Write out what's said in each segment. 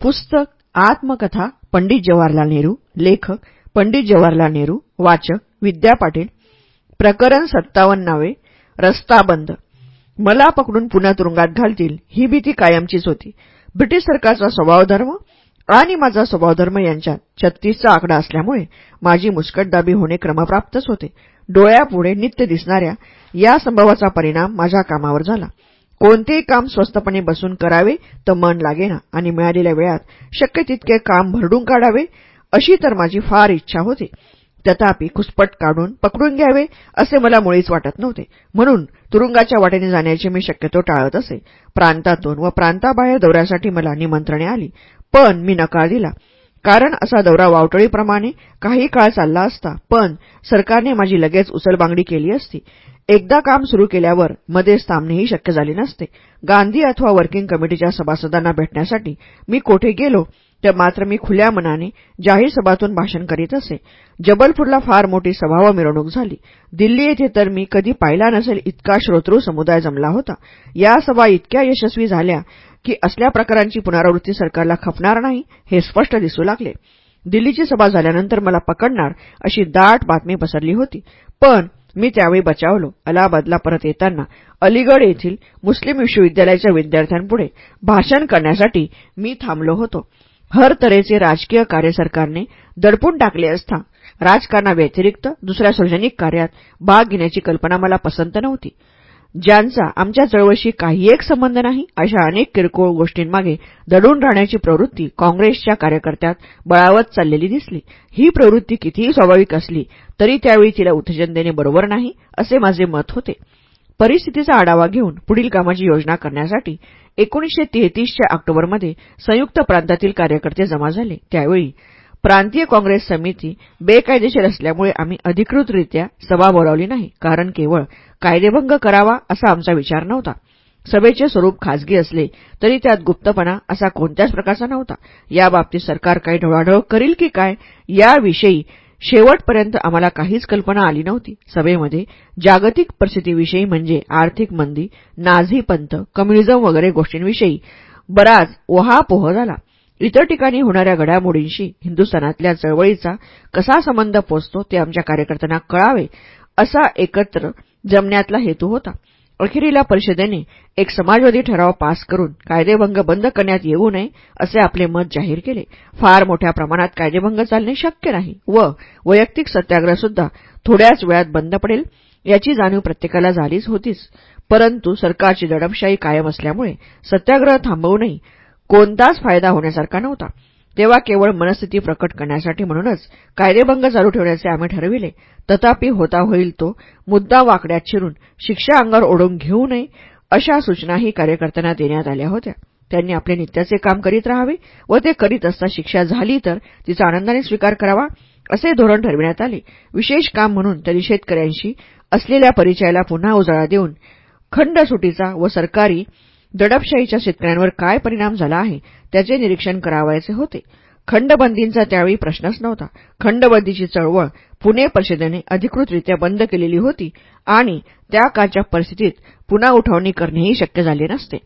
पुस्तक आत्मकथा पंडित जवाहरलाल नेहरू लेखक पंडित जवाहरलाल नेहरू वाचक विद्या पाटील प्रकरण सत्तावन्नावे रस्ता बंद. मला पकडून पुन्हा तुरुंगात घालतील ही भीती कायमचीच होती. ब्रिटिश सरकारचा स्वभावधर्म आणि माझा स्वभावधर्म यांच्यात छत्तीसचा आकडा असल्यामुळे माझी मुस्कटदाबी होणे क्रमप्राप्तच होते. डोळ्यापुढे नित्य दिसणाऱ्या या संभवाचा परिणाम माझ्या कामावर झाला. कोणतेही काम स्वस्तपणे बसून करावे तर मन लागेना आणि मिळालेल्या वेळात शक्य तितके काम भरडून काढावे अशी तर माझी फार इच्छा होती. तथापि खुसपट काढून पकडून घ्यावे असे मला मुळीच वाटत नव्हते. म्हणून तुरुंगाच्या वाटेने जाण्याचे मी शक्यतो टाळत असे. प्रांतातून व प्रांताबाहेर दौऱ्यासाठी मला निमंत्रणे आली पण मी नकार दिला. कारण असा दौरा वावटळीप्रमाणे काही काळ चालला असता पण सरकारने माझी लगेच उचलबांगडी केली असती. एकदा काम सुरू केल्यावर मध्येच थांबणेही शक्य झाले नसते. गांधी अथवा वर्किंग कमिटीच्या सभासदांना भेटण्यासाठी मी कोठे गेलो तर मात्र मी खुल्या मनाने जाहीर सभातून भाषण करीत असे. जबलपूरला फार मोठी सभा व मिरवणूक झाली. दिल्ली येथे तर मी कधी पाहिला नसेल इतका श्रोतृ समुदाय जमला होता. या सभा इतक्या यशस्वी झाल्या की असल्या प्रकारांची पुनरावृत्ती सरकारला खपणार नाही हे स्पष्ट दिसू लागले. दिल्लीची सभा झाल्यानंतर मला पकडणार अशी दाट बातमी पसरली होती. पण मी त्यावेळी बचावलो. अलाहाबादला परत येताना अलीगड येथील मुस्लिम विश्वविद्यालयाच्या विद्यार्थ्यांपुढे भाषण करण्यासाठी मी थांबलो होतो. हर तऱ्हेचे राजकीय कार्य सरकारने दडपून टाकले असता राजकारणाव्यतिरिक्त दुसऱ्या सार्वजनिक कार्यात भाग घेण्याची कल्पना मला पसंत नव्हती. ज्यांचा आमच्या चळवळीशी काही एक संबंध नाही अशा अनेक किरकोळ गोष्टींमागे दडून राहण्याची प्रवृत्ती काँग्रेसच्या कार्यकर्त्यात बळावत चाललेली दिसली. ही प्रवृत्ती कितीही स्वाभाविक असली तरी त्यावेळी तिला उत्तेजन देणे बरोबर नाही असे माझे मत होते. परिस्थितीचा आढावा घेऊन पुढील कामाची योजना करण्यासाठी एकोणीसशे तेहतीसच्या ऑक्टोबरमध्ये संयुक्त प्रांतातील कार्यकर्ते जमा झाले. त्यावेळी प्रांतीय काँग्रेस समिती बेकायदेशीर असल्यामुळे आम्ही अधिकृतरित्या सभा बोलावली नाही कारण केवळ कायदेभंग करावा असा आमचा विचार नव्हता. सभेचे स्वरूप खाजगी असले तरी त्यात गुप्तपणा असा कोणत्याच प्रकारचा नव्हता. याबाबतीत सरकार काही ढोळाढोळ करील की काय याविषयी शेवटपर्यंत आम्हाला काहीच कल्पना आली नव्हती. सभेमध्ये जागतिक परिस्थितीविषयी म्हणजे आर्थिक मंदी नाझी पंत कम्युनिझम वगैरे गोष्टींविषयी बराच ओहापोह झाला. इतर ठिकाणी होणाऱ्या घडामोडींशी हिंदुस्थानातल्या चळवळीचा कसा संबंध पोचतो ते आमच्या कार्यकर्त्यांना कळावे असा एकत्र जमण्यातला हेतू होता. अखेरीला परिषदेने एक समाजवादी ठराव पास करून कायदेभंग बंद करण्यात येऊ नये असे आपले मत जाहीर केले. फार मोठ्या प्रमाणात कायदेभंग चालणे शक्य नाही व वैयक्तिक सत्याग्रहसुद्धा थोड्याच वेळात बंद पडेल याची जाणीव प्रत्येकाला झालीच होतीच. परंतु सरकारची दडपशाही कायम असल्यामुळे सत्याग्रह थांबवूनही कोणताच फायदा होण्यासारखा नव्हता. तेव्हा केवळ मनस्थिती प्रकट करण्यासाठी म्हणूनच कायदेभंग चालू ठेवण्याचे आम्ही ठरविले. तथापि होता होईल तो मुद्दा वाकड्यात शिरून शिक्षा अंगावर ओढून घेऊ नये अशा सूचनाही कार्यकर्त्यांना देण्यात आल्या होत्या. त्यांनी आपले नित्याचे काम करीत राहावे व ते करीत असता शिक्षा झाली तर तिचा आनंदाने स्वीकार करावा असे धोरण ठरविण्यात आले. विशेष काम म्हणून त्यांनी शेतकऱ्यांशी असलेल्या परिचयाला पुन्हा उजाळा देऊन खंडसुटीचा व सरकारी दडपशाहीच्या शेतकऱ्यांवर काय परिणाम झाला आहे त्याचे निरीक्षण करावायचे होते. खंडबंदींचा त्यावेळी प्रश्नच नव्हता. खंडबंदीची चळवळ पुणे परिषदेने अधिकृतरित्या बंद केलेली होती आणि त्या काळच्या परिस्थितीत पुन्हा उठवणी करणेही शक्य झाले नसते.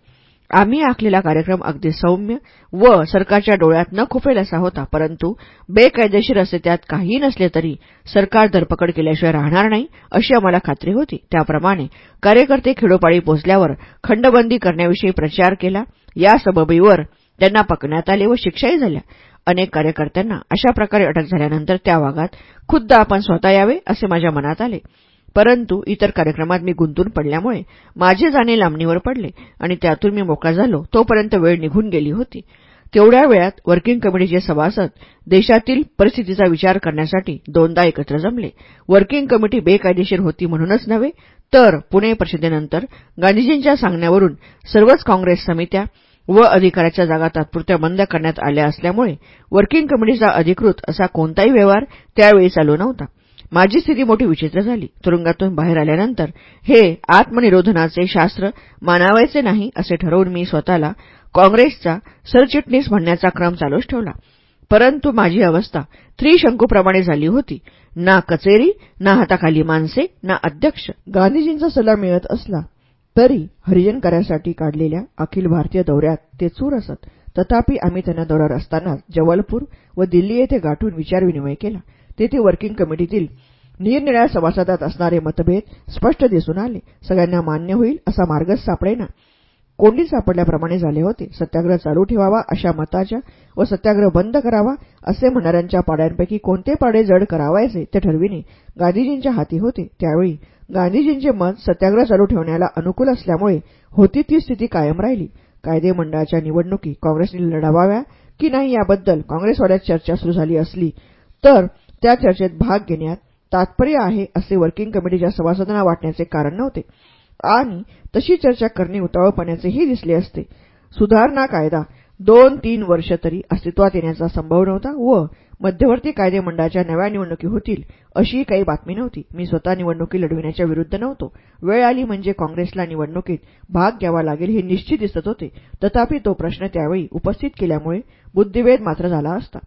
आम्ही आखलेला कार्यक्रम अगदी सौम्य व सरकारच्या डोळ्यात न खुपेल असा होता परंतु बेकायदेशीर असे त्यात काहीही नसले तरी सरकार धरपकड केल्याशिवाय राहणार नाही अशी आम्हाला खात्री होती. त्याप्रमाणे कार्यकर्ते खेडोपाडी पोचल्यावर खंडबंदी करण्याविषयी प्रचार केला. या सबबीवर त्यांना पकडण्यात आले व शिक्षाही झाल्या. अनेक कार्यकर्त्यांना अशा प्रकारे अटक झाल्यानंतर त्या भागात खुद्द आपण स्वतः यावे असे माझ्या मनात आले. परंतु इतर कार्यक्रमात मी गुंतून पडल्यामुळे माझे जाणे लांबणीवर पडले आणि त्यातून मी मोकळा झालो. तोपर्यंत वेळ निघून गेली होती. तेवढ्या वेळात वर्किंग कमिटीचे सभासद देशातील परिस्थितीचा विचार करण्यासाठी दोनदा एकत्र जमले. वर्किंग कमिटी बेकायदेशीर होती म्हणूनच नव्हे तर पुणे परिषदेनंतर गांधीजींच्या सांगण्यावरून सर्वच काँग्रेस समित्या व अधिकाराच्या जागा तात्पुरत्या बंद करण्यात आल्या असल्यामुळे वर्किंग कमिटीचा अधिकृत असा कोणताही व्यवहार त्यावेळी चालू नव्हता. माझी स्थिती मोठी विचित्र झाली. तुरुंगातून बाहेर आल्यानंतर हे आत्मनिरोधनाचे शास्त्र मानावायचे नाही असे ठरवून मी स्वतःला काँग्रेसचा सरचिटणीस म्हणण्याचा क्रम चालूच ठेवला. परंतु माझी अवस्था त्रिशंकूप्रमाणे झाली होती. ना कचेरी ना हाताखाली माणसे ना अध्यक्ष. गांधीजींचा सल्ला मिळत असला तरी हरिजन कार्यासाठी काढलेल्या अखिल भारतीय दौऱ्यात ते चूर असत. तथापि आम्ही त्यांना दौऱ्यावर असतानाच जबलपूर व दिल्ली येथे गाठून विचारविनिमय केला. तेथे वर्किंग कमिटीतील निरनिळ्या सभासदात असणारे मतभेद स्पष्ट दिसून आले. सगळ्यांना मान्य होईल असा मार्गच सापडेना. कोंडी सापडल्याप्रमाणे झाले होते. सत्याग्रह चालू ठेवावा अशा मताच्या व सत्याग्रह बंद करावा असे म्हणणाऱ्यांच्या पाड्यांपैकी कोणते पाडे जड करावायचे ते ठरविणे गांधीजींच्या हाती होते. त्यावेळी गांधीजींचे मत सत्याग्रह चालू ठेवण्याला अनुकूल असल्यामुळे होती ती स्थिती कायम राहिली. कायदेमंडळाच्या निवडणुकी काँग्रेसने लढवाव्या की नाही याबद्दल काँग्रेसवाड्यात चर्चा सुरू झाली असली तर त्या चर्चेत भाग घेण्यात तात्पर्य आहे असे वर्किंग कमिटीच्या सभासदांना वाटण्याचे कारण नव्हते. आणि तशी चर्चा करणे उतावळपणाचेही दिसले असते. सुधारणा कायदा दोन तीन वर्ष तरी अस्तित्वात येण्याचा संभव नव्हता व मध्यवर्ती कायदे मंडळाच्या नव्या निवडणुकी होतील अशी काही बातमी नव्हती. मी स्वतः निवडणुकी लढविण्याच्या विरुद्ध नव्हतो. वेळ आली म्हणजे काँग्रेसला निवडणुकीत भाग घ्यावा लागेल हे निश्चित दिसत होते. तथापि तो प्रश्न त्यावेळी उपस्थित केल्यामुळे बुद्धिभेद मात्र झाला असता.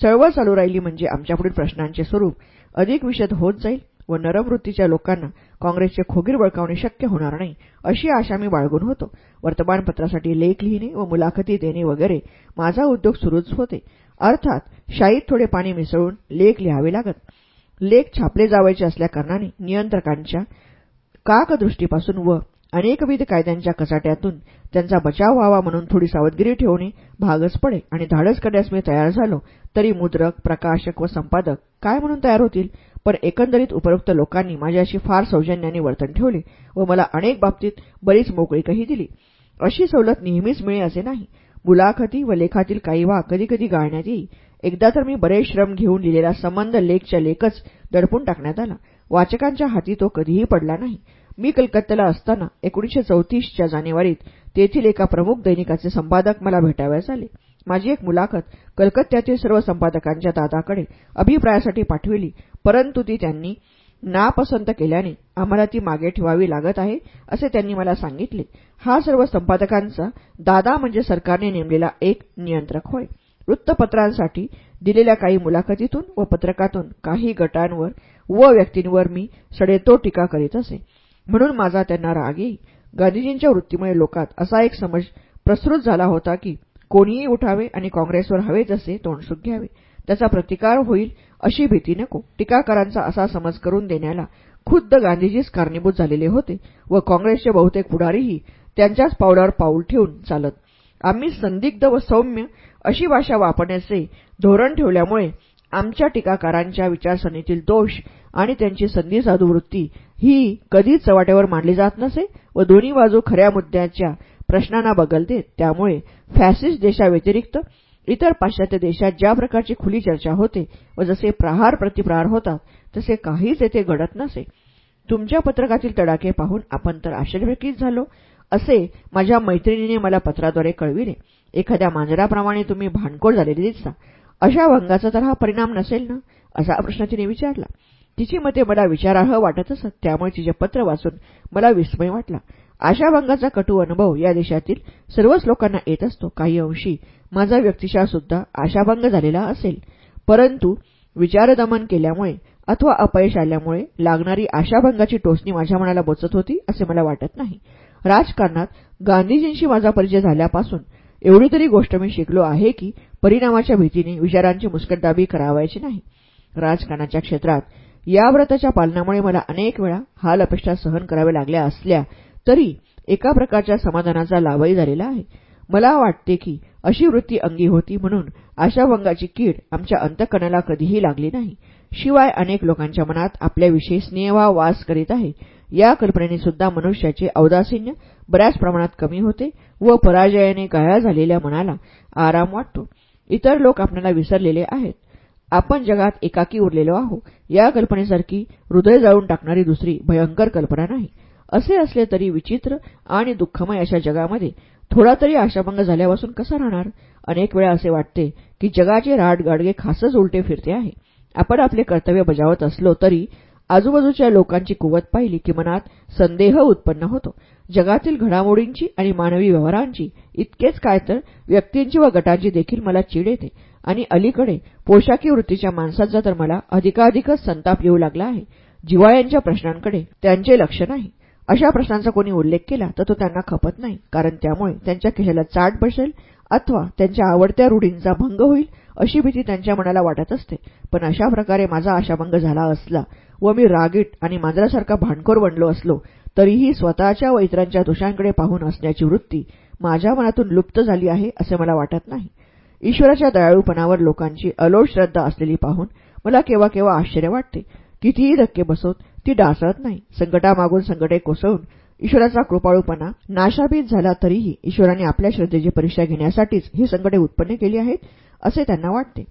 चळवळ चालू राहिली म्हणजे आमच्यापुढील प्रश्नांचे स्वरूप अधिक विशद होत जाईल व नरमवृत्तीच्या लोकांना काँग्रेसचे खोगीर बळकावणे शक्य होणार नाही अशी आशा मी बाळगून होतो. वर्तमानपत्रासाठी लेख लिहिणे व मुलाखती देणे वगैरे माझा उद्योग सुरूच होते. अर्थात शाईत थोडे पाणी मिसळून लेख लिहावे लागत. लेख छापले जावायचे असल्याकारणाने नियंत्रकांच्या काकदृष्टीपासून व अनेकविध कायद्यांच्या कचाट्यातून त्यांचा बचाव व्हावा म्हणून थोडी सावधगिरी ठेवणे भागच पडे आणि धाडस करण्यास मी तयार झालो तरी मुद्रक प्रकाशक व संपादक काय म्हणून तयार होतील? पण एकंदरीत उपरोक्त लोकांनी माझ्याशी फार सौजन्याने वर्तन ठेवले व मला अनेक बाबतीत बरीच मोकळीकही दिली. अशी सवलत नेहमीच मिळे असे नाही. मुलाखती व लेखातील काही वा कधीकधी गाळण्यात येई एकदा तर मी बरेच श्रम घेऊन लिहिलेला संबंध लेखच्या लेखच दडपून टाकण्यात आला. वाचकांच्या हाती तो कधीही पडला नाही. मी कलकत्त्याला असताना एकोणीशे चौतीसच्या जानेवारीत तेथील एका प्रमुख दैनिकाचे संपादक मला भेटावयास आले. माझी एक मुलाखत कलकत्त्यातील सर्व संपादकांच्या दादाकडे अभिप्रायासाठी पाठविली परंतु ती त्यांनी नापसंत केल्याने आम्हाला ती मागे ठेवावी लागत आहे असे त्यांनी मला सांगितले. हा सर्व संपादकांचा दादा म्हणजे सरकारने नेमलेला एक नियंत्रक होय. वृत्तपत्रांसाठी दिलेल्या काही मुलाखतीतून व पत्रकातून काही गटांवर व व्यक्तींवर मी सडेतो टीका करीत असे. म्हणून माझा त्यांना राग येई. गांधीजींच्या वृत्तीमुळे लोकात असा एक समज प्रसृत झाला होता की कोणीही उठावे आणि काँग्रेसवर हवे जसे तोंडसुख घ्यावे त्याचा प्रतिकार होईल अशी भीती नको. टीकाकारांचा असा समज करून देण्याला खुद्द गांधीजीच कारणीभूत झालेले होते व काँग्रेसचे बहुतेक पुढारीही त्यांच्याच पावलावर पाऊल ठेवून चालत. आम्ही संदिग्ध व सौम्य अशी भाषा वापरण्याचे धोरण ठेवल्यामुळे आमच्या टीकाकारांच्या विचारसरणीतील दोष आणि त्यांची संधी साधू वृत्ती ही कधीच चवाट्यावर मांडली जात नसे व दोन्ही बाजू खऱ्या मुद्द्याच्या प्रश्नांना बगल देत त्यामुळे फॅसिस्ट देशाव्यतिरिक्त इतर पाश्चात्य देशात ज्या प्रकारची खुली चर्चा होते व जसे प्रहार प्रतिप्रहार होतात तसे काहीच येथे घडत नसे. तुमच्या पत्रकातील तडाखे पाहून आपण तर आश्चर्यचकित झालो असे माझ्या मैत्रिणीने मला पत्राद्वारे कळविले. एखाद्या मांजराप्रमाणे तुम्ही भांडकोळ झालेले दिसता. अशा भंगाचा तर हा परिणाम नसेल ना? असा प्रश्न तिने विचारला. तिची मते मला विचारार्ह वाटत असत. त्यामुळे तिचे पत्र वाचून मला विस्मय वाटला. आशाभंगाचा कटू अनुभव या देशातील सर्वच लोकांना येत असतो. काही अंशी माझा व्यक्तिशः सुद्धा आशाभंग झालेला असेल. परंतु विचारदमन केल्यामुळे अथवा अपयश आल्यामुळे लागणारी आशाभंगाची टोचणी माझ्या मनाला बोचत होती असे मला वाटत नाही. राजकारणात गांधीजींशी माझा परिचय झाल्यापासून एवढी तरी गोष्ट मी शिकलो आहे की परिणामाच्या भीतीने विचारांची मुस्कटदाबी करावायची नाही. राजकारणाच्या क्षेत्रात या व्रताच्या पालनामुळे मला अनेक वेळा हाल अपेक्षा सहन कराव्या लागल्या असल्या तरी एका प्रकारच्या समाधानाचा लाभही झालेला आहे. मला वाटते की अशी वृत्ती अंगी होती म्हणून आशाभंगाची कीड आमच्या अंतकणाला कधीही लागली नाही. शिवाय अनेक लोकांच्या मनात आपल्याविषयी स्नेहभाव वास करीत आहे. या कल्पनेने सुद्धा मनुष्याचे औदासीन्य बऱ्याच प्रमाणात कमी होते व पराजयाने गाया झालेल्या मनाला आराम वाटतो. इतर लोक आपल्याला विसरलेले आहेत. आपण जगात एकाकी उरलेलो आहो या कल्पनेसारखी हृदय जाळून टाकणारी दुसरी भयंकर कल्पना नाही. असे असले तरी विचित्र आणि दुःखमय अशा जगामध्ये थोडा तरी आशाभंग झाल्यापासून कसा राहणार? अनेक वेळा असे वाटते की जगाचे गाडगे खासच उलटे फिरते आहे. आपण आपले कर्तव्य बजावत असलो तरी आजूबाजूच्या लोकांची कुवत पाहिली की मनात संदेह उत्पन्न होतो. जगातील घडामोडींची आणि मानवी व्यवहारांची इतकेच काय तर व्यक्तींची व गटांची देखील मला चीड येते. आणि अलीकडे पोशाखी वृत्तीच्या माणसांचा तर मला अधिकाधिकच संताप येऊ लागला आहे. जिवाळ्यांच्या प्रश्नांकडे त्यांचे लक्ष नाही. अशा प्रश्नांचा कोणी उल्लेख केला तर तो त्यांना खपत नाही कारण त्यामुळे त्यांच्या खिशाला चाट बसेल अथवा त्यांच्या आवडत्या रूढींचा भंग होईल अशी भीती त्यांच्या मनाला वाटत असते. पण अशा प्रकारे माझा आशाभंग झाला असला व मी रागीट आणि मांजरासारखा भांडखोर बनलो असलो तरीही स्वतःच्या व इतरांच्या दोषांकडे पाहून असण्याची वृत्ती माझ्या मनातून लुप्त झाली आहे असे मला वाटत नाही. ईश्वराच्या दयाळूपणावर लोकांची अलोट श्रद्धा असलेली पाहून मला केव्हा केव्हा आश्चर्य वाटते. कितीही धक्के बसवत ती डासळत नाही. संकटामागून संकटे कोसळून ईश्वराचा कृपाळूपणा नाशाभीत झाला तरीही ईश्वराने आपल्या श्रद्धेची परीक्षा घेण्यासाठीच ही संकटे उत्पन्न केली आहेत असे त्यांना वाटते.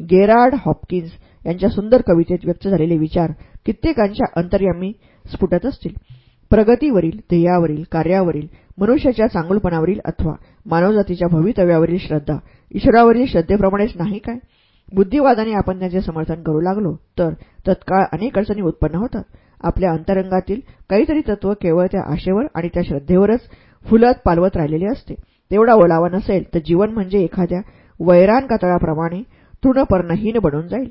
गेरार्ड हॉपकिन्स यांच्या सुंदर कवितेत व्यक्त झालेले विचार कित्येकांच्या अंतर्यामी स्फुटत असतील. प्रगतीवरील ध्येयावरील कार्यावरील मनुष्याच्या चांगुलपणावरील अथवा मानवजातीच्या भवितव्यावरील श्रद्धा ईश्वरावरील श्रद्धेप्रमाणेच नाही काय? बुद्धिवादाने आपण त्याचे समर्थन करू लागलो तर तत्काळ अनेक अडचणी उत्पन्न होतात. आपल्या अंतरंगातील काहीतरी तत्व केवळ त्या आशेवर आणि त्या श्रद्धेवरच फुलत पालवत राहिलेले असते. तेवढा ओलावा नसेल तर जीवन म्हणजे एखाद्या वैरान कातळाप्रमाणे तृणपर्णहीन बनून जाईल.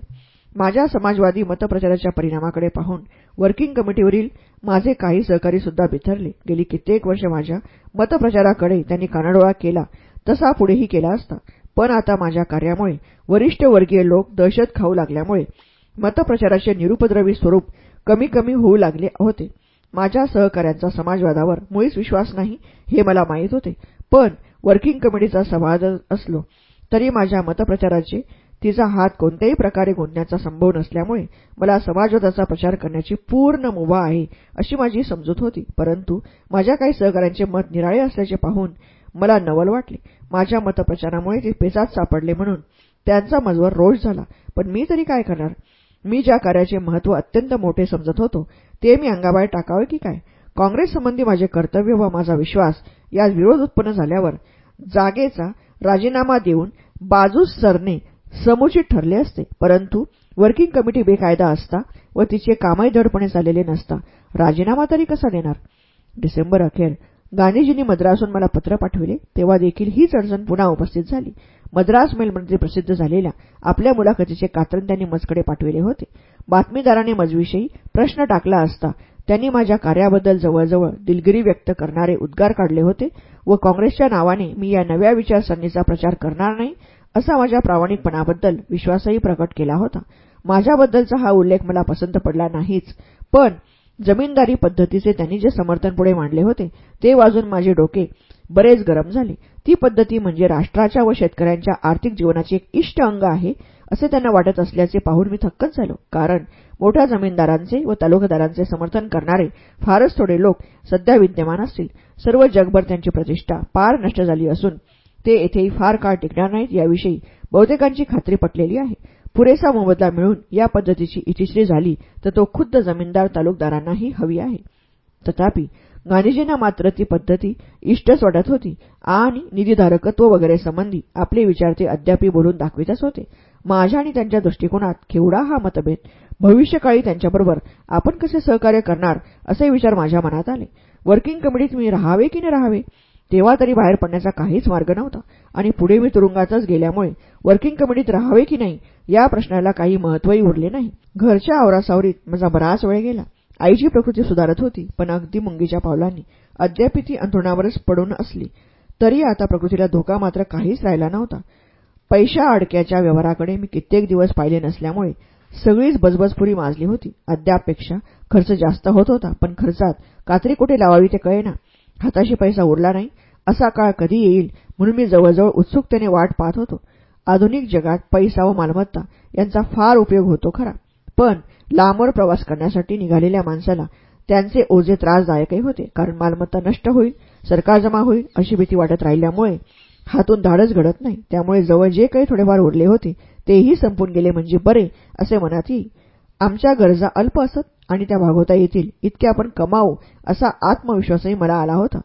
माझ्या समाजवादी मतप्रचाराच्या परिणामाकडे पाहून वर्किंग कमिटीवरील माझे काही सहकारी सुद्धा बिथरले. गेली कित्येक वर्ष माझ्या मतप्रचाराकडे त्यांनी कानाडोळा केला तसा पुढेही केला असता. पण आता माझ्या कार्यामुळे वरिष्ठ वर्गीय लोक दहशत खाऊ लागल्यामुळे मतप्रचाराचे निरुपद्रवी स्वरूप कमी कमी होऊ लागले होते. माझ्या सहकाऱ्यांचा समाजवादावर मुळीच विश्वास नाही हे मला माहीत होते. पण वर्किंग कमिटीचा समाज असलो तरी माझ्या मतप्रचाराचे तिचा हात कोणत्याही प्रकारे गुंतण्याचा संभव नसल्यामुळे मला समाजवादाचा प्रचार करण्याची पूर्ण मुभा आहे अशी माझी समजूत होती. परंतु माझ्या काही सहकाऱ्यांचे मत निराळे असल्याचे पाहून मला नवल वाटले. माझ्या मतप्रचारामुळे ते पेचात सापडले म्हणून. त्यांचा मजवर रोष झाला. पण मी तरी काय करणार? मी ज्या कार्याचे महत्त्व अत्यंत मोठे समजत होतो ते मी अंगाबाहेर टाकावे की काय? काँग्रेससंबंधी माझे कर्तव्य व माझा विश्वास यात विरोध उत्पन्न झाल्यावर जागेचा राजीनामा देऊन बाजूस सरणे समुचित ठरले असते. परंतु वर्किंग कमिटी बेकायदा असता व तिचे कामही धडपणे झालेले नसता राजीनामा तरी कसा देणार? डिसेंबर अखेर गांधीजींनी मद्रासहून मला पत्र पाठविले तेव्हा देखील हीच अडचण पुन्हा उपस्थित झाली. मद्रास मेलमध्ये म्हणजे प्रसिद्ध झालेल्या आपल्या मुलाखतीचे कात्रण त्यांनी मजकडे पाठविले होते. बातमीदाराने मजविषयी प्रश्न टाकला असता त्यांनी माझ्या कार्याबद्दल जवळजवळ दिलगिरी व्यक्त करणारे उद्गार काढले होते व काँग्रेसच्या नावाने मी या नव्या विचारसरणीचा प्रचार करणार नाही असा माझ्या प्रामाणिकपणाबद्दल विश्वासही प्रकट केला होता. माझ्याबद्दलचा हा उल्लेख मला पसंत पडला नाहीच पण जमीनदारी पद्धतीचे त्यांनी जे समर्थन पुढे मांडले होते ते वाजून माझे डोके बरेच गरम झाले. ती पद्धती म्हणजे राष्ट्राच्या व शेतकऱ्यांच्या आर्थिक जीवनाचे एक इष्ट अंग आहे असे त्यांना वाटत असल्याचे पाहून मी थक्कच झालो. कारण मोठ्या जमीनदारांचे व तालुकादारांचे समर्थन करणारे फारच थोडे लोक सध्या विद्यमान असतील. सर्व जगभर त्यांची प्रतिष्ठा पार नष्ट झाली असून ते येथेही फार काळ टिकणार नाहीत याविषयी बहुतेकांची खात्री पटलेली आहे. पुरेसा मोबदला मिळून या पद्धतीची इतिश्री झाली तर तो खुद्द जमीनदार तालुकदारांनाही हवी आहे. तथापि गांधीजींना मात्र ती पद्धती इष्टच वाटत होती आणि निधीधारकत्व वगैरे संबंधी आपले विचार ते अद्यापही बोलून दाखवितच होते. माझ्या आणि त्यांच्या दृष्टिकोनात केवढा हा मतभेद भविष्यकाळी त्यांच्याबरोबर आपण कसे सहकार्य करणार असे विचार माझ्या मनात आले. वर्किंग कमिटीत मी राहावे की न राहावे? तेव्हा तरी बाहेर पडण्याचा काहीच मार्ग नव्हता. आणि पुढे मी तुरुंगातच गेल्यामुळे वर्किंग कमिटीत राहावे की नाही या प्रश्नाला काही महत्त्वही उरले नाही. घरच्या आवरासावरीत माझा बराच वेळ गेला. आईची प्रकृती सुधारत होती पण अगदी मुंगीच्या पावलांनी. अद्याप ती अंथरुणावरच पडून असली. तरी आता प्रकृतीला धोका मात्र काहीच राहिला नव्हता. पैशा अडक्याच्या व्यवहाराकडे मी कित्येक दिवस पाहिले नसल्यामुळे सगळीच बजबजपुरी माजली होती. अद्यापपेक्षा खर्च जास्त होत होता पण खर्चात कात्री कुठे लावावी ते कळेना. हाताशी पैसा उरला नाही असा काळ कधी येईल म्हणून मी जवळजवळ उत्सुकतेने वाट पाहत होतो. आधुनिक जगात पैसा व मालमत्ता यांचा फार उपयोग होतो खरा. पण लांबवर प्रवास करण्यासाठी निघालेल्या माणसाला त्यांचे ओझे त्रासदायकही होते. कारण मालमत्ता नष्ट होईल सरकार जमा होईल अशी भीती वाटत राहिल्यामुळे हातून धाडच घडत नाही. त्यामुळे जवळ जे काही थोडेफार उरले होते तेही संपून गेले म्हणजे बरे असे मनात येईल आमच्या गरजा अल्प असत आणि त्या भागवता येतील इतके आपण कमावू असा आत्मविश्वासही मला आला होता.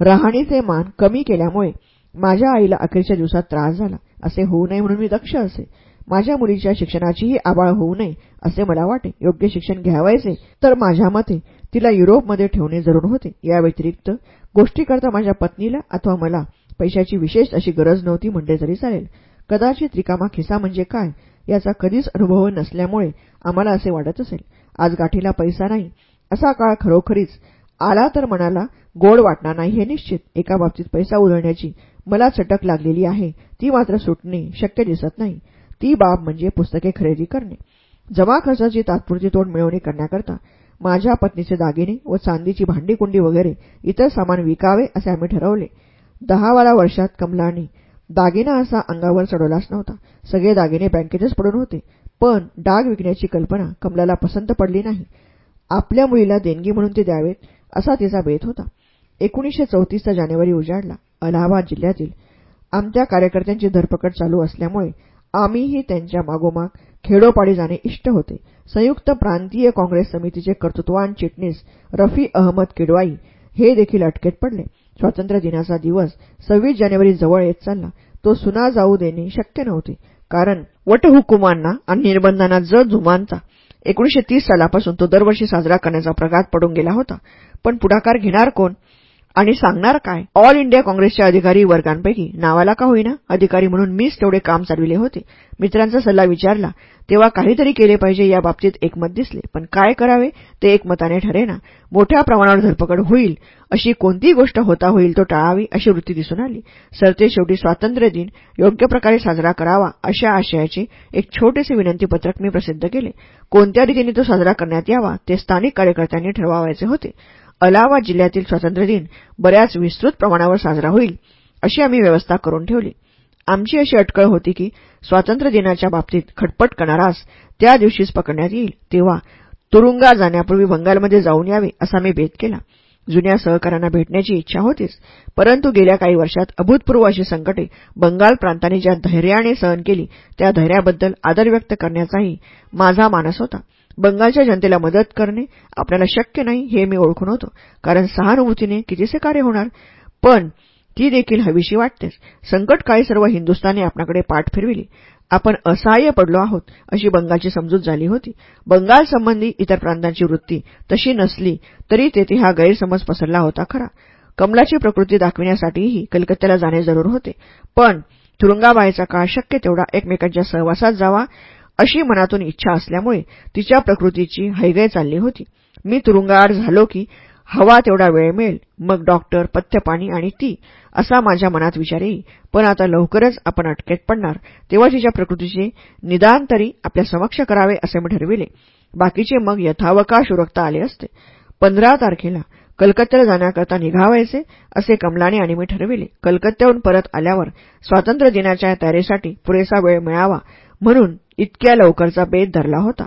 राहणीचे मान कमी केल्यामुळे माझ्या आईला अखेरच्या दिवसात त्रास झाला. असे होऊ नये म्हणून मी दक्ष असे. माझ्या मुलीच्या शिक्षणाचीही आबाळ होऊ नये असे मला वाटे. योग्य शिक्षण घ्यावायचे तर माझ्या मते तिला युरोपमध्ये ठेवणे जरूर होते. या व्यतिरिक्त गोष्टीकरता माझ्या पत्नीला अथवा मला पैशाची विशेष अशी गरज नव्हती म्हणले तरी चालेल. कदाचित रिकामा खिसा म्हणजे काय याचा कधीच अनुभव नसल्यामुळे आम्हाला असे वाटत असेल. आज गाठीला पैसा नाही. असा काळ खरोखरीच आला तर मनाला गोड वाटणार नाही हे निश्चित. एका बाबतीत पैसा उधळण्याची मला चटक लागलेली आहे. ती मात्र सुटणे शक्य दिसत नाही. ती बाब म्हणजे पुस्तके खरेदी करणे. जमा खर्चाची तात्पुरती तोंड मिळवणी करण्याकरता माझ्या पत्नीचे दागिने व चांदीची भांडीकुंडी वगैरे इतर सामान विकावे असे आम्ही ठरवले. दहा बारा वर्षात कमलाने दागिना असा अंगावर चढवलाच नव्हता. सगळे दागिने बँकेतच पडून होते. पण डाग विकण्याची कल्पना कमलाला पसंत पडली नाही. आपल्या मुलीला देणगी म्हणून ते द्यावेत. असा तिचा बेत होता. एकोणीसशे चौतीसचा जानेवारी उजाडला. अलाहाबाद जिल्ह्यातील आमच्या कार्यकर्त्यांची धरपकड चालू असल्यामुळे आम्हीही त्यांच्या मागोमाग खेडोपाडी जाणे इष्ट होते. संयुक्त प्रांतीय काँग्रेस समितीचे कर्तृत्वान चिटणीस रफी अहमद किडवाई हे देखील अटकेत पडले. स्वातंत्र्य दिनाचा दिवस सव्वीस जानेवारी जवळ येत चालला. तो सुना जाऊ देणे शक्य नव्हते. कारण वटहुकुमांना आणि निर्बंधांना जर जुमानता एकोणीशे तीस सालापासून तो दरवर्षी साजरा करण्याचा प्रघात पडून गेला होता. पण पुढाकार घेणार कोण? आणि सांगणार काय? ऑल इंडिया काँग्रेसच्या अधिकारी वर्गांपैकी नावाला का होईना? अधिकारी म्हणून मीच तेवढे काम चालविले होते. मित्रांचा सल्ला विचारला तेव्हा काहीतरी केले पाहिजे या बाबतीत एकमत दिसले. पण काय करावे? ते एकमताने ठरेना. मोठ्या प्रमाणावर धरपकड होईल. अशी कोणतीही गोष्ट होता होईल तो टाळावी अशी वृत्ती दिसून आली. सरते शेवटी स्वातंत्र्य दिन योग्य प्रकारे साजरा करावा अशा आशयाचे एक छोटेसे विनंतीपत्रक मी प्रसिद्ध केले. कोणत्या रीतीने तो साजरा करण्यात यावा ते स्थानिक कार्यकर्त्यांनी ठरवावायचे होते. अलाहाबाद जिल्ह्यातील स्वातंत्र्य दिन बऱ्याच विस्तृत प्रमाणावर साजरा होईल अशी आम्ही व्यवस्था करून ठेवली. आमची अशी अटकळ होती की स्वातंत्र्य दिनाच्या बाबतीत खटपट करणारास त्या दिवशीच पकडण्यात येईल तेव्हा तुरुंगा जाण्यापूर्वी बंगालमध्ये जाऊन यावे असा मी बेत केला. जुन्या सहकाऱ्यांना भेटण्याची इच्छा होतीच परंतु गेल्या काही वर्षात अभूतपूर्व अशी संकटे बंगाल प्रांताने ज्या धैर्याने सहन केली त्या धैर्याबद्दल आदर व्यक्त करण्याचाही माझा मानस होता. बंगालच्या जनतेला मदत करणे आपल्याला शक्य नाही हे मी ओळखून होतो. कारण सहानुभूतीने कितीसे कार्य होणार? पण ती देखील हवीशी वाटतेच. संकटकाळी सर्व हिंदुस्थानी आपणाकडे पाठ फिरविली. आपण असहाय्य पडलो आहोत अशी बंगालची समजूत झाली होती. बंगाल संबंधी इतर प्रांतांची वृत्ती तशी नसली तरी तेथे हा गैरसमज पसरला होता खरा. कमलाची प्रकृती दाखविण्यासाठीही कलकत्त्याला जाणे जरूर होते. पण तुरुंगाबाईचा काळ शक्य तेवढा एकमेकांच्या सहवासात जावा अशी मनातून इच्छा असल्यामुळे तिच्या प्रकृतीची हैगय चालली होती. मी तुरुंगाआड झालो की हवा तेवढा वेळ मिळेल. मग डॉक्टर पथ्यपाणी आणि ती असा माझ्या मनात विचार येईल पण आता लवकरच आपण अटकेत पडणार. तेव्हा तिच्या प्रकृतीचे निदान तरी आपल्या समक्ष करावे असे मी ठरविले. बाकीचे मग यथावकाश उरकता आले असते. पंधरा तारखेला कलकत्त्याला जाण्याकरता निघावायचे असे कमलाने आणि मी ठरविले. कलकत्त्याहून परत आल्यावर स्वातंत्र्य दिनाच्या तयारीसाठी पुरेसा वेळ मिळावा म्हणून इतक्या लवकरचा बेत धरला होता.